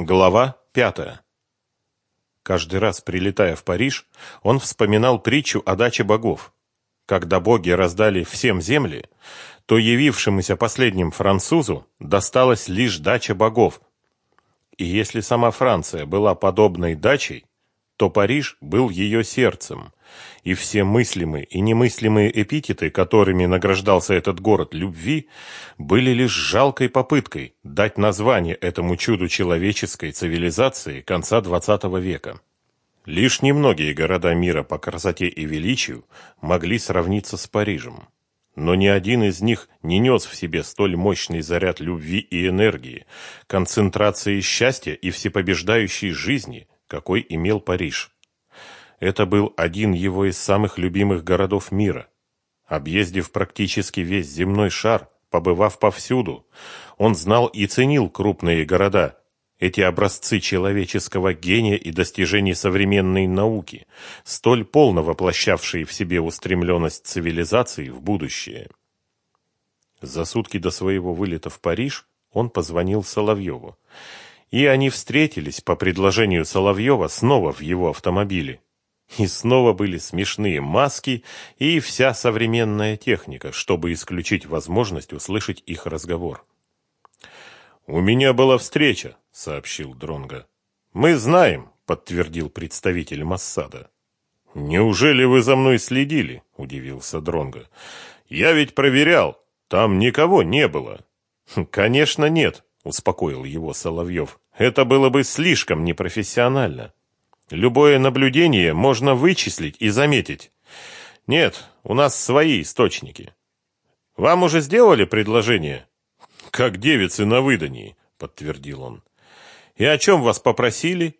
Глава пятая. Каждый раз, прилетая в Париж, он вспоминал притчу о даче богов. Когда боги раздали всем земли, то явившемуся последним французу досталась лишь дача богов. И если сама Франция была подобной дачей, то Париж был ее сердцем, и все мыслимые и немыслимые эпитеты, которыми награждался этот город любви, были лишь жалкой попыткой дать название этому чуду человеческой цивилизации конца XX века. Лишь немногие города мира по красоте и величию могли сравниться с Парижем. Но ни один из них не нес в себе столь мощный заряд любви и энергии, концентрации счастья и всепобеждающей жизни – какой имел Париж. Это был один его из самых любимых городов мира. Объездив практически весь земной шар, побывав повсюду, он знал и ценил крупные города, эти образцы человеческого гения и достижений современной науки, столь полно воплощавшие в себе устремленность цивилизации в будущее. За сутки до своего вылета в Париж он позвонил Соловьеву и они встретились по предложению Соловьева снова в его автомобиле. И снова были смешные маски и вся современная техника, чтобы исключить возможность услышать их разговор. «У меня была встреча», — сообщил Дронга. «Мы знаем», — подтвердил представитель Массада. «Неужели вы за мной следили?» — удивился Дронга. «Я ведь проверял. Там никого не было». «Конечно нет», успокоил его Соловьев. Это было бы слишком непрофессионально. Любое наблюдение можно вычислить и заметить. Нет, у нас свои источники. Вам уже сделали предложение? Как девицы на выдании, подтвердил он. И о чем вас попросили?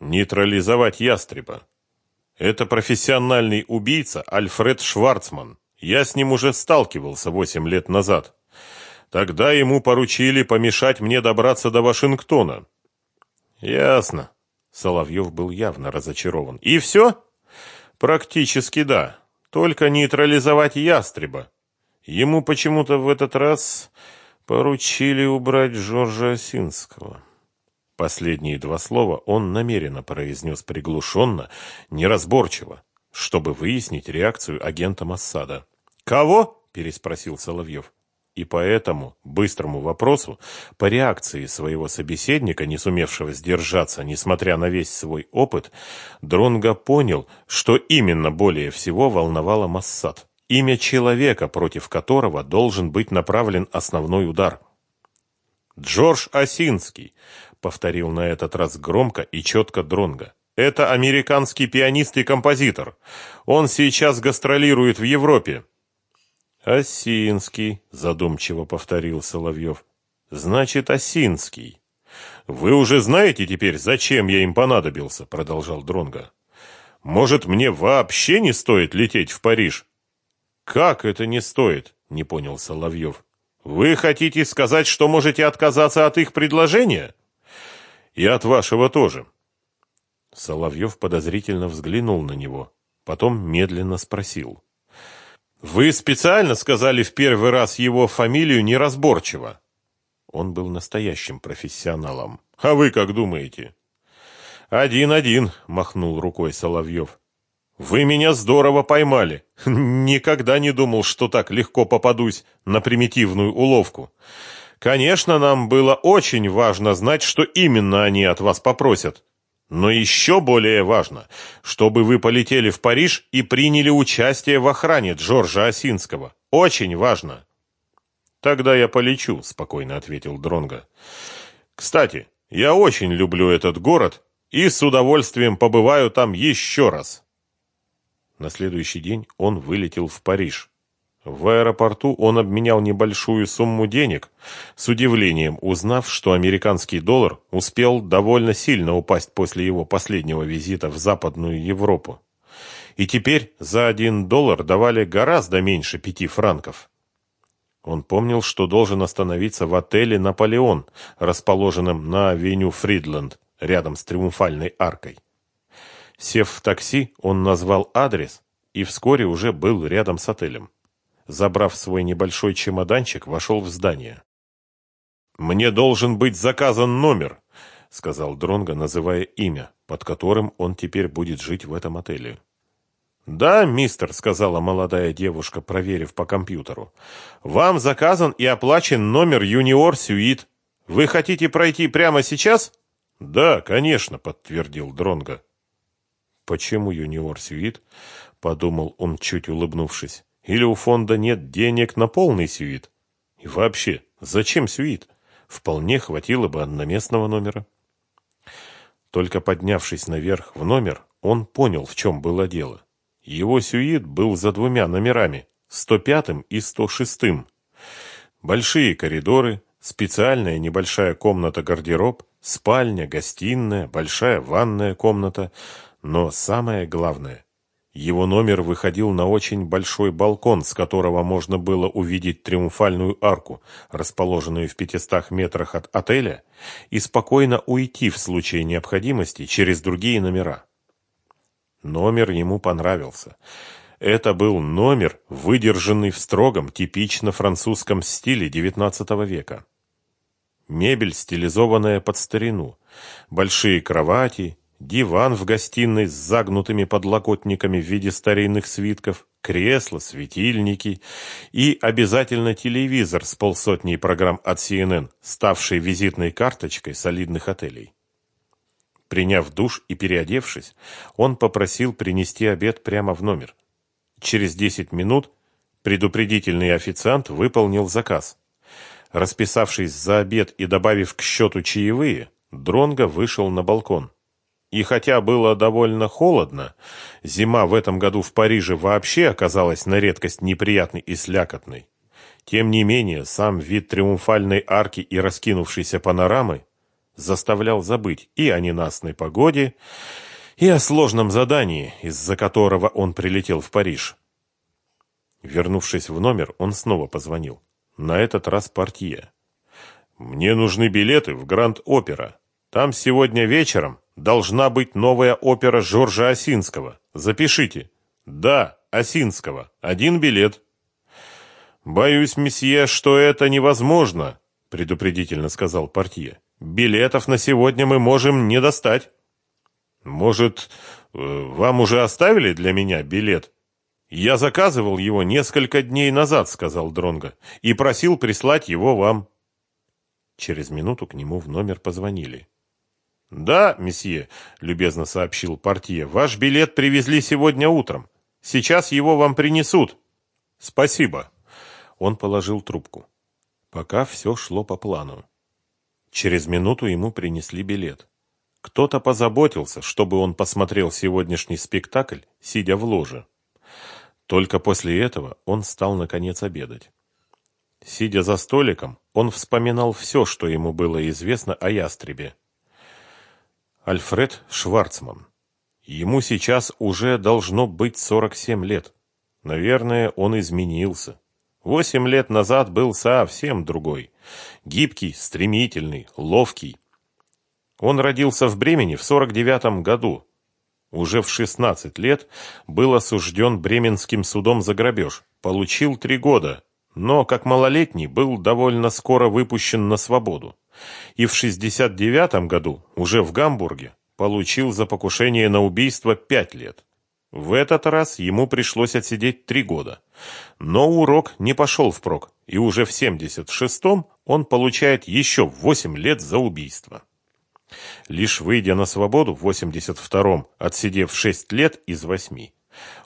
Нейтрализовать ястреба. Это профессиональный убийца Альфред Шварцман. Я с ним уже сталкивался восемь лет назад. Тогда ему поручили помешать мне добраться до Вашингтона. Ясно. Соловьев был явно разочарован. И все? Практически да. Только нейтрализовать ястреба. Ему почему-то в этот раз поручили убрать Жоржа Осинского. Последние два слова он намеренно произнес приглушенно, неразборчиво, чтобы выяснить реакцию агента Моссада. «Кого?» – переспросил Соловьев. И по этому быстрому вопросу, по реакции своего собеседника, не сумевшего сдержаться, несмотря на весь свой опыт, Дронго понял, что именно более всего волновало Массад. Имя человека, против которого должен быть направлен основной удар. «Джордж Осинский», — повторил на этот раз громко и четко Дронго. «Это американский пианист и композитор. Он сейчас гастролирует в Европе. «Осинский», — задумчиво повторил Соловьев. «Значит, Осинский». «Вы уже знаете теперь, зачем я им понадобился?» — продолжал Дронга. «Может, мне вообще не стоит лететь в Париж?» «Как это не стоит?» — не понял Соловьев. «Вы хотите сказать, что можете отказаться от их предложения?» «И от вашего тоже». Соловьев подозрительно взглянул на него, потом медленно спросил. Вы специально сказали в первый раз его фамилию неразборчиво. Он был настоящим профессионалом. А вы как думаете? Один-один, махнул рукой Соловьев. Вы меня здорово поймали. Никогда не думал, что так легко попадусь на примитивную уловку. Конечно, нам было очень важно знать, что именно они от вас попросят. Но еще более важно, чтобы вы полетели в Париж и приняли участие в охране Джорджа Осинского. Очень важно. Тогда я полечу, спокойно ответил Дронга. Кстати, я очень люблю этот город и с удовольствием побываю там еще раз. На следующий день он вылетел в Париж. В аэропорту он обменял небольшую сумму денег, с удивлением узнав, что американский доллар успел довольно сильно упасть после его последнего визита в Западную Европу. И теперь за один доллар давали гораздо меньше пяти франков. Он помнил, что должен остановиться в отеле «Наполеон», расположенном на авеню Фридленд, рядом с Триумфальной аркой. Сев в такси, он назвал адрес и вскоре уже был рядом с отелем забрав свой небольшой чемоданчик, вошел в здание. «Мне должен быть заказан номер. сказал Дронго, называя имя, под которым он теперь будет жить в этом отеле. «Да, мистер», — сказала молодая девушка, проверив по компьютеру. «Вам заказан и оплачен номер «Юниор Сюит». Вы хотите пройти прямо сейчас?» «Да, конечно», — подтвердил Дронго. «Почему «Юниор Сюит»?» — подумал он, чуть улыбнувшись. «Или у фонда нет денег на полный сюит? И вообще, зачем сюит? Вполне хватило бы одноместного номера». Только поднявшись наверх в номер, он понял, в чем было дело. Его сюит был за двумя номерами, 105 и 106. Большие коридоры, специальная небольшая комната-гардероб, спальня, гостиная, большая ванная комната, но самое главное, его номер выходил на очень большой балкон, с которого можно было увидеть триумфальную арку, расположенную в 500 метрах от отеля, и спокойно уйти в случае необходимости через другие номера. Номер ему понравился. Это был номер, выдержанный в строгом, типично французском стиле XIX века. Мебель, стилизованная под старину, большие кровати, диван в гостиной с загнутыми подлокотниками в виде старинных свитков, кресла, светильники и обязательно телевизор с полсотней программ от CNN, ставший визитной карточкой солидных отелей. Приняв душ и переодевшись, он попросил принести обед прямо в номер. Через 10 минут предупредительный официант выполнил заказ. Расписавшись за обед и добавив к счету чаевые, Дронго вышел на балкон. И хотя было довольно холодно, зима в этом году в Париже вообще оказалась на редкость неприятной и слякотной. Тем не менее, сам вид триумфальной арки и раскинувшейся панорамы заставлял забыть и о ненастной погоде, и о сложном задании, из-за которого он прилетел в Париж. Вернувшись в номер, он снова позвонил. На этот раз партия. «Мне нужны билеты в Гранд-Опера. Там сегодня вечером должна быть новая опера Жоржа Осинского. Запишите». «Да, Осинского. Один билет». «Боюсь, месье, что это невозможно», — предупредительно сказал партия. Билетов на сегодня мы можем не достать. Может, э, вам уже оставили для меня билет? Я заказывал его несколько дней назад, сказал Дронга, и просил прислать его вам. Через минуту к нему в номер позвонили. Да, месье, любезно сообщил портье. Ваш билет привезли сегодня утром. Сейчас его вам принесут. Спасибо. Он положил трубку. Пока все шло по плану. Через минуту ему принесли билет. Кто-то позаботился, чтобы он посмотрел сегодняшний спектакль, сидя в ложе. Только после этого он стал, наконец, обедать. Сидя за столиком, он вспоминал все, что ему было известно о ястребе. Альфред Шварцман. Ему сейчас уже должно быть 47 лет. Наверное, он изменился. Восемь лет назад был совсем другой. Гибкий, стремительный, ловкий. Он родился в Бремени в 49 году. Уже в 16 лет был осужден Бременским судом за грабеж. Получил три года, но как малолетний был довольно скоро выпущен на свободу. И в 69 году, уже в Гамбурге, получил за покушение на убийство пять лет. В этот раз ему пришлось отсидеть три года. Но урок не пошел впрок, и уже в 76-м он получает еще 8 лет за убийство. Лишь выйдя на свободу в 82-м, отсидев 6 лет из 8,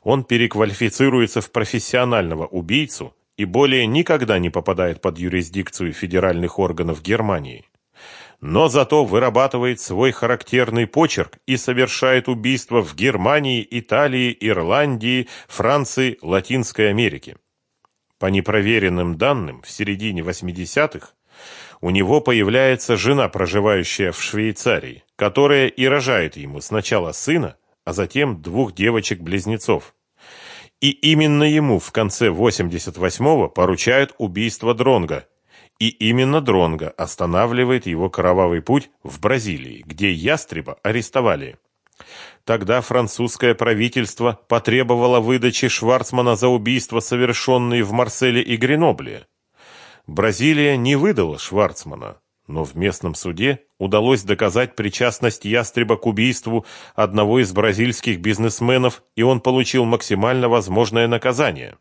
он переквалифицируется в профессионального убийцу и более никогда не попадает под юрисдикцию федеральных органов Германии но зато вырабатывает свой характерный почерк и совершает убийства в Германии, Италии, Ирландии, Франции, Латинской Америке. По непроверенным данным, в середине 80-х у него появляется жена, проживающая в Швейцарии, которая и рожает ему сначала сына, а затем двух девочек-близнецов. И именно ему в конце 88-го поручают убийство Дронга, и именно Дронга останавливает его кровавый путь в Бразилии, где ястреба арестовали. Тогда французское правительство потребовало выдачи Шварцмана за убийства, совершенные в Марселе и Гренобле. Бразилия не выдала Шварцмана, но в местном суде удалось доказать причастность Ястреба к убийству одного из бразильских бизнесменов, и он получил максимально возможное наказание.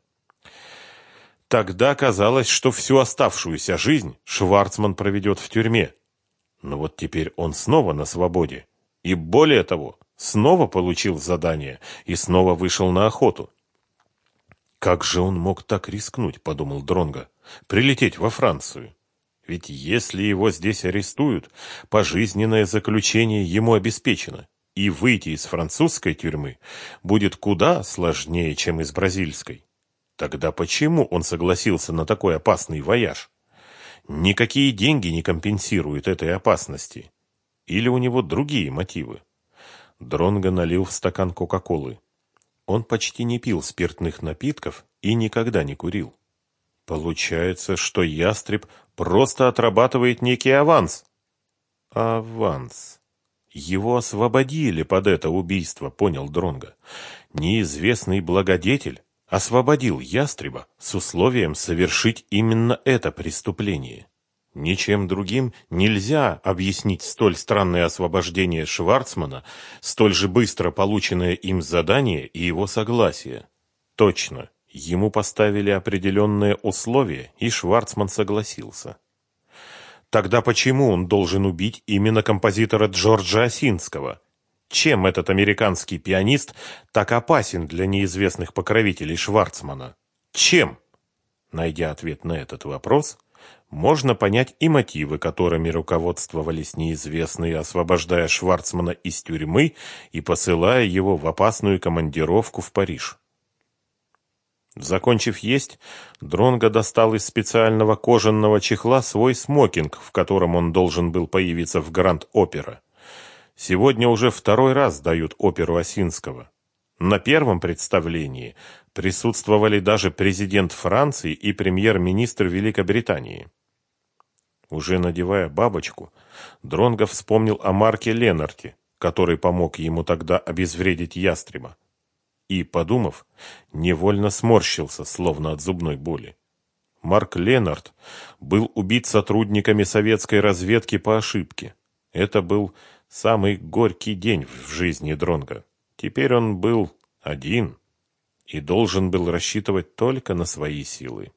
Тогда казалось, что всю оставшуюся жизнь Шварцман проведет в тюрьме. Но вот теперь он снова на свободе. И более того, снова получил задание и снова вышел на охоту. Как же он мог так рискнуть, подумал Дронга, прилететь во Францию? Ведь если его здесь арестуют, пожизненное заключение ему обеспечено, и выйти из французской тюрьмы будет куда сложнее, чем из бразильской. Тогда почему он согласился на такой опасный вояж? Никакие деньги не компенсируют этой опасности. Или у него другие мотивы? Дронго налил в стакан Кока-Колы. Он почти не пил спиртных напитков и никогда не курил. Получается, что ястреб просто отрабатывает некий аванс. Аванс. Его освободили под это убийство, понял Дронга. Неизвестный благодетель освободил ястреба с условием совершить именно это преступление. Ничем другим нельзя объяснить столь странное освобождение Шварцмана, столь же быстро полученное им задание и его согласие. Точно, Ему поставили определенные условия, и Шварцман согласился. Тогда почему он должен убить именно композитора Джорджа Осинского? Чем этот американский пианист так опасен для неизвестных покровителей Шварцмана? Чем? Найдя ответ на этот вопрос, можно понять и мотивы, которыми руководствовались неизвестные, освобождая Шварцмана из тюрьмы и посылая его в опасную командировку в Париж. Закончив есть, Дронго достал из специального кожаного чехла свой смокинг, в котором он должен был появиться в Гранд-Опера. Сегодня уже второй раз дают оперу Осинского. На первом представлении присутствовали даже президент Франции и премьер-министр Великобритании. Уже надевая бабочку, Дронго вспомнил о Марке Ленарте, который помог ему тогда обезвредить ястреба и, подумав, невольно сморщился, словно от зубной боли. Марк Ленард был убит сотрудниками советской разведки по ошибке. Это был самый горький день в жизни Дронга. Теперь он был один и должен был рассчитывать только на свои силы.